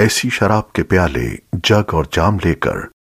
ऐसी शराब के प्याले जग और जाम लेकर